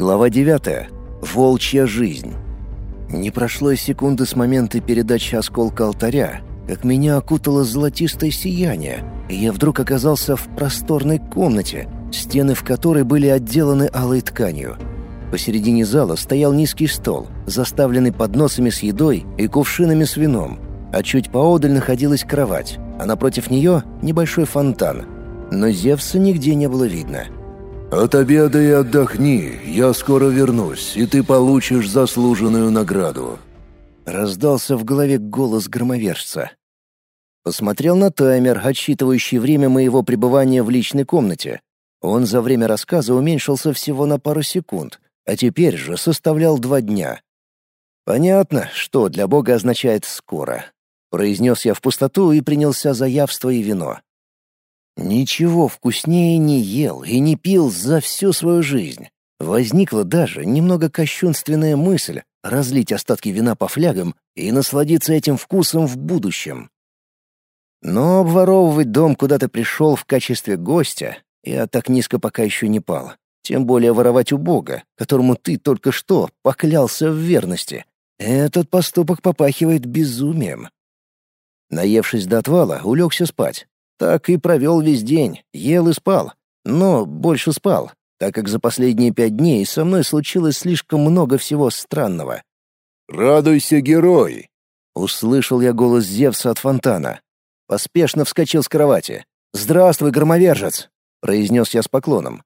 Глава 9. Волчья жизнь. Не прошло и секунды с момента передачи осколка алтаря, как меня окутало золотистое сияние, и я вдруг оказался в просторной комнате, стены в которой были отделаны алой тканью. Посередине зала стоял низкий стол, заставленный подносами с едой и кувшинами с вином, а чуть поодаль находилась кровать, а напротив нее небольшой фонтан. Но Зевса нигде не было видно — «Отобедай и отдохни, я скоро вернусь, и ты получишь заслуженную награду». Раздался в голове голос громовержца. Посмотрел на таймер, отсчитывающий время моего пребывания в личной комнате. Он за время рассказа уменьшился всего на пару секунд, а теперь же составлял два дня. «Понятно, что для Бога означает «скоро». Произнес я в пустоту и принялся за явство и вино. Ничего вкуснее не ел и не пил за всю свою жизнь. Возникла даже немного кощунственная мысль разлить остатки вина по флягам и насладиться этим вкусом в будущем. Но обворовывать дом, куда ты пришел в качестве гостя, я так низко пока еще не пал. Тем более воровать у Бога, которому ты только что поклялся в верности. Этот поступок попахивает безумием. Наевшись до отвала, улегся спать, так и провел весь день, ел и спал. Но больше спал, так как за последние пять дней со мной случилось слишком много всего странного. «Радуйся, герой!» — услышал я голос Зевса от фонтана. Поспешно вскочил с кровати. «Здравствуй, громовержец!» — произнес я с поклоном.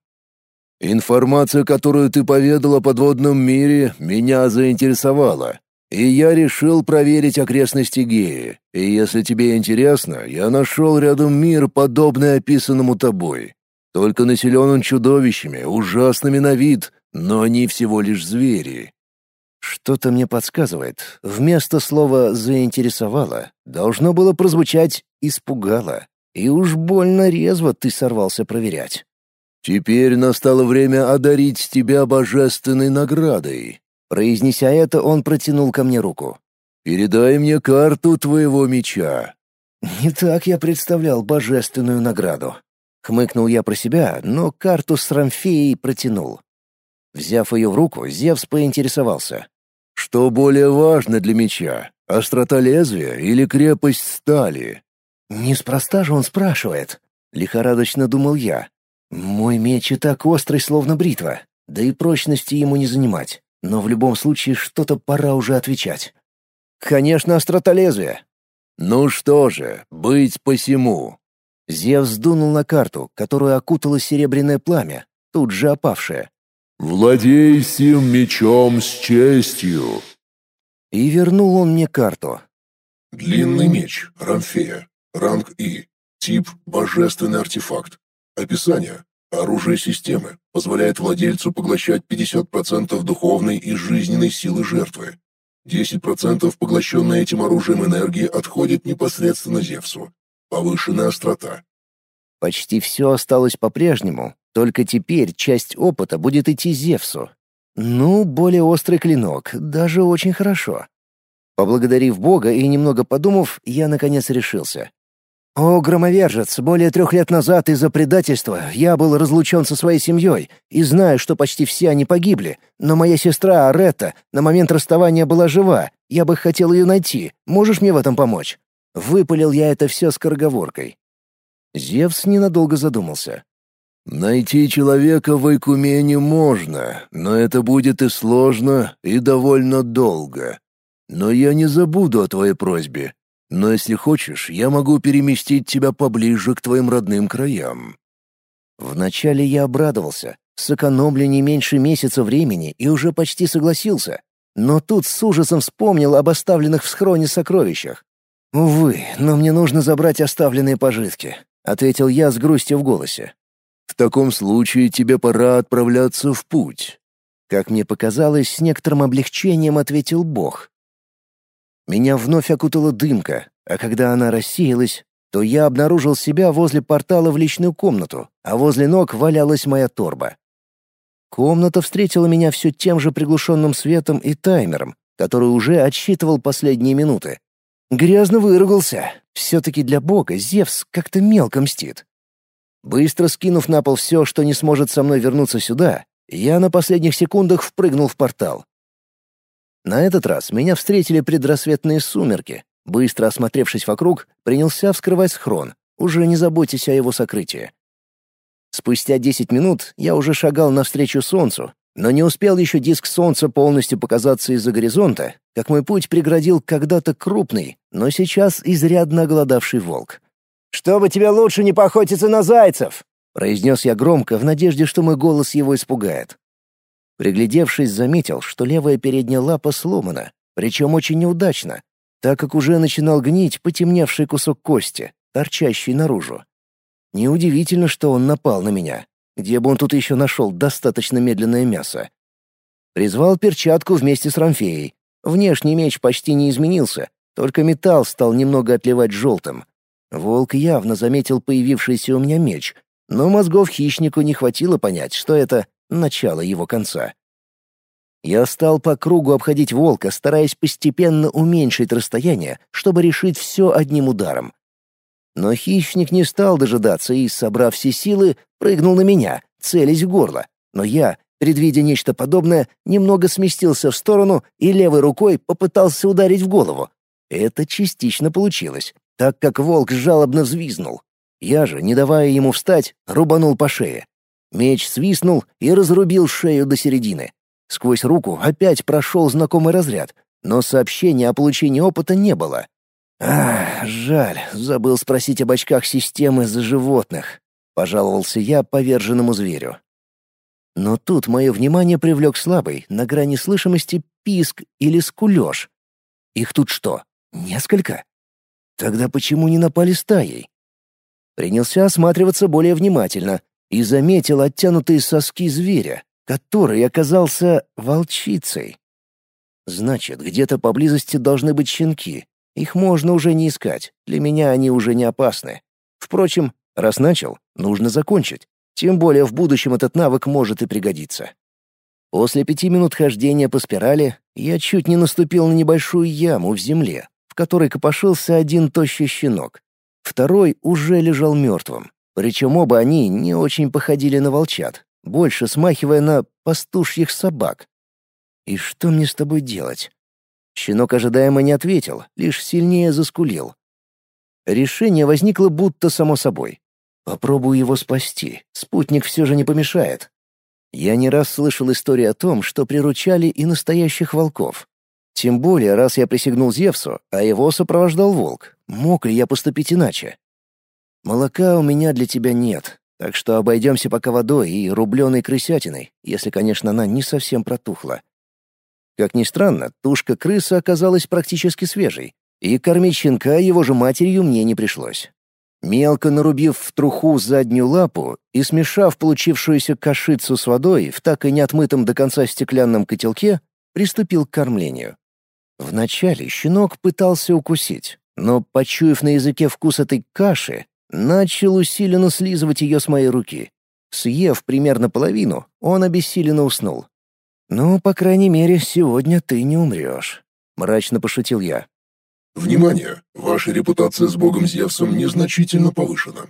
«Информация, которую ты поведал о подводном мире, меня заинтересовала. И я решил проверить окрестности Геи. И если тебе интересно, я нашел рядом мир, подобный описанному тобой. Только населен он чудовищами, ужасными на вид, но они всего лишь звери. Что-то мне подсказывает, вместо слова «заинтересовало» должно было прозвучать «испугало». И уж больно резво ты сорвался проверять. Теперь настало время одарить тебя божественной наградой. Произнеся это, он протянул ко мне руку. «Передай мне карту твоего меча». «Не так я представлял божественную награду». Хмыкнул я про себя, но карту с Рамфеей протянул. Взяв ее в руку, Зевс поинтересовался. «Что более важно для меча? Острота лезвия или крепость стали?» «Неспроста же он спрашивает», — лихорадочно думал я. «Мой меч и так острый, словно бритва, да и прочности ему не занимать. Но в любом случае что-то пора уже отвечать. Конечно, острота лезвия. Ну что же, быть посему. Зевс дунул на карту, которую окутало серебряное пламя, тут же опавшее. «Владей сим мечом с честью!» И вернул он мне карту. Длинный меч, Рамфея, ранг И, тип «Божественный артефакт». Описание. Оружие системы позволяет владельцу поглощать 50% духовной и жизненной силы жертвы. 10% поглощенной этим оружием энергии отходит непосредственно Зевсу. Повышенная острота. Почти все осталось по-прежнему, только теперь часть опыта будет идти Зевсу. Ну, более острый клинок, даже очень хорошо. Поблагодарив Бога и немного подумав, я наконец решился. «О, громовержец, более трех лет назад из-за предательства я был разлучен со своей семьей и знаю, что почти все они погибли, но моя сестра Аретта на момент расставания была жива, я бы хотел ее найти, можешь мне в этом помочь?» Выпалил я это все скороговоркой. Зевс ненадолго задумался. «Найти человека в Айкумене можно, но это будет и сложно, и довольно долго. Но я не забуду о твоей просьбе но если хочешь, я могу переместить тебя поближе к твоим родным краям». Вначале я обрадовался, сэкономлю не меньше месяца времени и уже почти согласился. Но тут с ужасом вспомнил об оставленных в схроне сокровищах. «Увы, но мне нужно забрать оставленные пожитки», — ответил я с грустью в голосе. «В таком случае тебе пора отправляться в путь». Как мне показалось, с некоторым облегчением ответил Бог. Меня вновь окутала дымка, а когда она рассеялась, то я обнаружил себя возле портала в личную комнату, а возле ног валялась моя торба. Комната встретила меня все тем же приглушенным светом и таймером, который уже отсчитывал последние минуты. Грязно выругался. Все-таки для бога Зевс как-то мелко мстит. Быстро скинув на пол все, что не сможет со мной вернуться сюда, Я на последних секундах впрыгнул в портал. На этот раз меня встретили предрассветные сумерки. Быстро осмотревшись вокруг, принялся вскрывать схрон, уже не заботясь о его сокрытии. Спустя десять минут я уже шагал навстречу солнцу, но не успел еще диск солнца полностью показаться из-за горизонта, как мой путь преградил когда-то крупный, но сейчас изрядно оголодавший волк. «Чтобы тебе лучше не поохотиться на зайцев!» — произнес я громко, в надежде, что мой голос его испугает. Приглядевшись, заметил, что левая передняя лапа сломана, причем очень неудачно, так как уже начинал гнить потемневший кусок кости, торчащий наружу. Неудивительно, что он напал на меня. Где бы он тут еще нашел достаточно медленное мясо? Призвал перчатку вместе с Рамфеей. Внешний меч почти не изменился, только металл стал немного отливать желтым. Волк явно заметил появившийся у меня меч, но мозгов хищнику не хватило понять, что это начало его конца. Я стал по кругу обходить волка, стараясь постепенно уменьшить расстояние, чтобы решить все одним ударом. Но хищник не стал дожидаться и, собрав все силы, прыгнул на меня, целясь в горло. Но я, предвидя нечто подобное, немного сместился в сторону и левой рукой попытался ударить в голову. Это частично получилось, так как волк жалобно взвизнул. Я же, не давая ему встать, рубанул по шее. Меч свистнул и разрубил шею до середины. Сквозь руку опять прошел знакомый разряд, но сообщения о получении опыта не было. «Ах, жаль, забыл спросить об очках системы за животных», — пожаловался я поверженному зверю. Но тут мое внимание привлек слабый, на грани слышимости, писк или скулеж. Их тут что, несколько? Тогда почему не напали стаей? Принялся осматриваться более внимательно и заметил оттянутые соски зверя, который оказался волчицей. Значит, где-то поблизости должны быть щенки, их можно уже не искать, для меня они уже не опасны. Впрочем, раз начал, нужно закончить. Тем более в будущем этот навык может и пригодиться. После пяти минут хождения по спирали я чуть не наступил на небольшую яму в земле, в которой копошился один тощий щенок. Второй уже лежал мертвым. Причем оба они не очень походили на волчат, больше смахивая на пастушьих собак. «И что мне с тобой делать?» Щенок ожидаемо не ответил, лишь сильнее заскулил. Решение возникло будто само собой. Попробую его спасти, спутник все же не помешает. Я не раз слышал истории о том, что приручали и настоящих волков. Тем более, раз я присягнул Зевсу, а его сопровождал волк, мог ли я поступить иначе? Молока у меня для тебя нет, так что обойдемся пока водой и рубленой крысятиной, если, конечно, она не совсем протухла. Как ни странно, тушка крысы оказалась практически свежей, и кормить щенка его же матерью мне не пришлось. Мелко нарубив в труху заднюю лапу и смешав получившуюся кашицу с водой в так и не отмытом до конца стеклянном котелке, приступил к кормлению. Вначале щенок пытался укусить, но, почуяв на языке вкус этой каши, начал усиленно слизывать ее с моей руки. Съев примерно половину, он обессиленно уснул, «Ну, по крайней мере, сегодня ты не умрешь», — мрачно пошутил я. «Внимание! Ваша репутация с богом Зевсом незначительно повышена».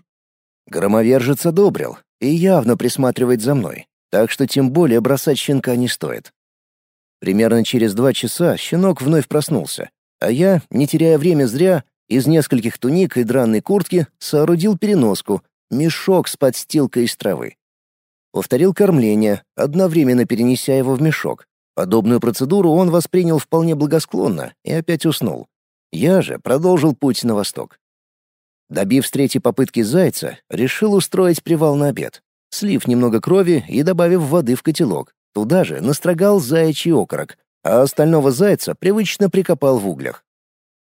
Громовержец одобрил и явно присматривает за мной, так что тем более бросать щенка не стоит. Примерно через два часа щенок вновь проснулся, а я, не теряя время зря, из нескольких туник и дранной куртки соорудил переноску, мешок с подстилкой из травы. Повторил кормление, одновременно перенеся его в мешок. Подобную процедуру он воспринял вполне благосклонно и опять уснул. Я же продолжил путь на восток. Добив с третьей попытки зайца, решил устроить привал на обед. Слив немного крови и добавив воды в котелок. Туда же настрогал заячий окорок, а остального зайца привычно прикопал в углях.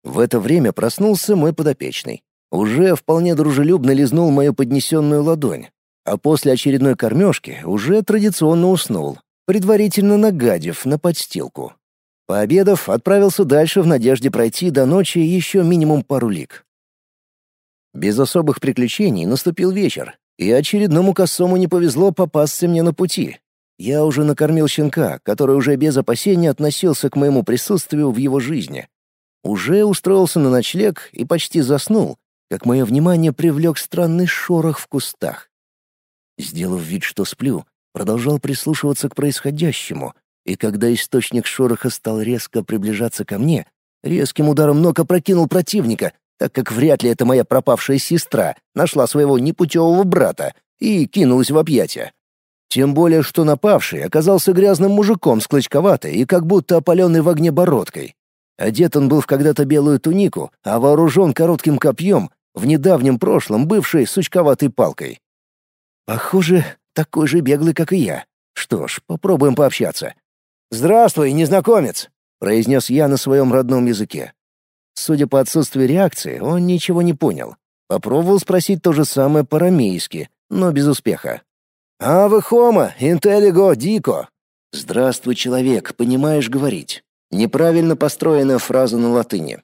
В это время проснулся мой подопечный. Уже вполне дружелюбно лизнул мою поднесенную ладонь, а после очередной кормежки уже традиционно уснул, предварительно нагадив на подстилку. Пообедав, отправился дальше в надежде пройти до ночи еще минимум пару лиг. Без особых приключений наступил вечер, и очередному косому не повезло попасться мне на пути. Я уже накормил щенка, который уже без опасения относился к моему присутствию в его жизни. Уже устроился на ночлег и почти заснул, как мое внимание привлек странный шорох в кустах. Сделав вид, что сплю, продолжал прислушиваться к происходящему, и когда источник шороха стал резко приближаться ко мне, резким ударом ног опрокинул противника, так как вряд ли это моя пропавшая сестра нашла своего непутевого брата и кинулась в объятия. Тем более, что напавший оказался грязным мужиком с клочковатой и как будто опаленной в огне бородкой. Одет он был в когда-то белую тунику, а вооружен коротким копьем, в недавнем прошлом бывшей сучковатой палкой. Похоже, такой же беглый, как и я. Что ж, попробуем пообщаться. «Здравствуй, незнакомец!» — произнес я на своем родном языке. Судя по отсутствию реакции, он ничего не понял. Попробовал спросить то же самое по-рамейски, но без успеха. «А вы хома, интеллиго, дико!» «Здравствуй, человек, понимаешь говорить?» Неправильно построенная фраза на латыни.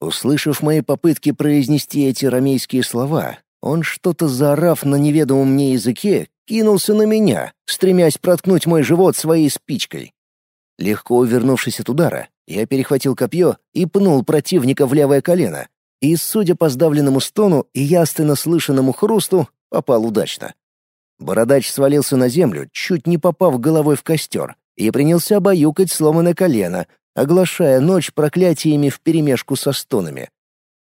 Услышав мои попытки произнести эти рамейские слова, он, что-то заорав на неведомом мне языке, кинулся на меня, стремясь проткнуть мой живот своей спичкой. Легко увернувшись от удара, я перехватил копье и пнул противника в левое колено, и, судя по сдавленному стону и ясно слышанному хрусту, попал удачно. Бородач свалился на землю, чуть не попав головой в костер, и принялся баюкать сломанное колено, оглашая ночь проклятиями вперемешку со стонами.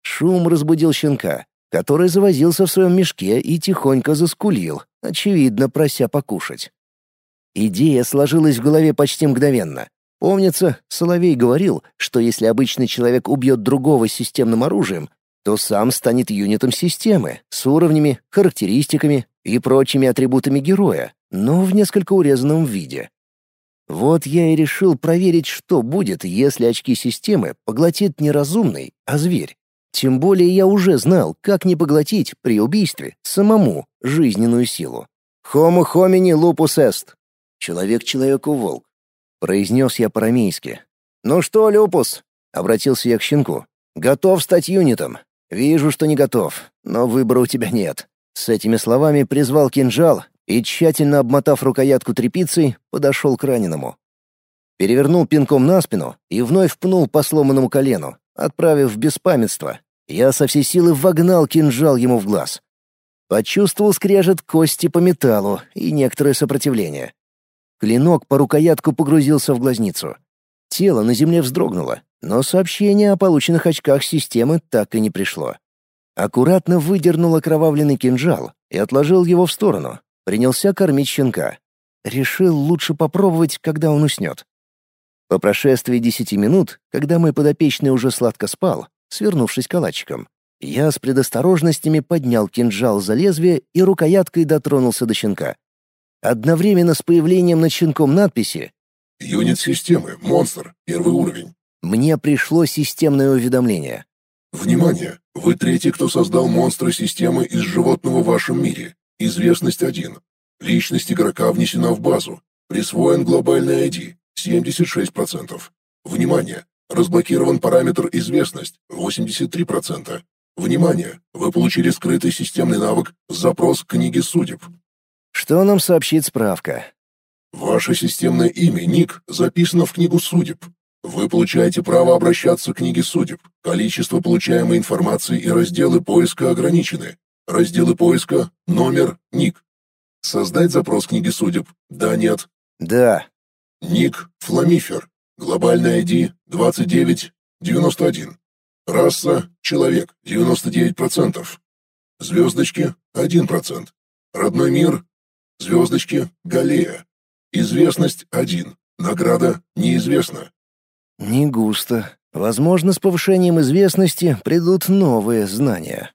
Шум разбудил щенка, который завозился в своем мешке и тихонько заскулил, очевидно, прося покушать. Идея сложилась в голове почти мгновенно. Помнится, Соловей говорил, что если обычный человек убьет другого системным оружием, то сам станет юнитом системы с уровнями, характеристиками и прочими атрибутами героя, но в несколько урезанном виде. Вот я и решил проверить, что будет, если очки системы поглотит не разумный, а зверь. Тем более я уже знал, как не поглотить при убийстве самому жизненную силу. «Homo homini lupus est» — «Человек человеку волк», — произнес я по-рамейски. «Ну что, Люпус?» — обратился я к щенку. «Готов стать юнитом. «Вижу, что не готов, но выбора у тебя нет». С этими словами призвал кинжал и, тщательно обмотав рукоятку тряпицей, подошел к раненому. Перевернул пинком на спину и вновь пнул по сломанному колену, отправив в беспамятство. Я со всей силы вогнал кинжал ему в глаз. Почувствовал скрежет кости по металлу и некоторое сопротивление. Клинок по рукоятку погрузился в глазницу. Тело на земле вздрогнуло, но сообщение о полученных очках системы так и не пришло. Аккуратно выдернул окровавленный кинжал и отложил его в сторону. Принялся кормить щенка. Решил лучше попробовать, когда он уснет. По прошествии десяти минут, когда мой подопечный уже сладко спал, свернувшись калачиком, я с предосторожностями поднял кинжал за лезвие и рукояткой дотронулся до щенка. Одновременно с появлением над щенком надписи «Юнит системы, монстр, первый уровень». Мне пришло системное уведомление. Внимание! Вы третий, кто создал монстра системы из животного в вашем мире. Известность 1. Личность игрока внесена в базу. Присвоен глобальный ID 76%. Внимание! Разблокирован параметр известность 83%. Внимание! Вы получили скрытый системный навык «Запрос книги судеб». Что нам сообщит справка? Ваше системное имя, ник, записано в книгу судеб. Вы получаете право обращаться к книге судеб. Количество получаемой информации и разделы поиска ограничены. Разделы поиска, номер, ник. Создать запрос книги судеб? Да, нет. Да. Ник Фламифер. Глобальный ID 2991. Раса человек 99%. Звездочки 1%. Родной мир звездочки Галея. Известность 1. Награда неизвестна. Не густо. Возможно, с повышением известности придут новые знания.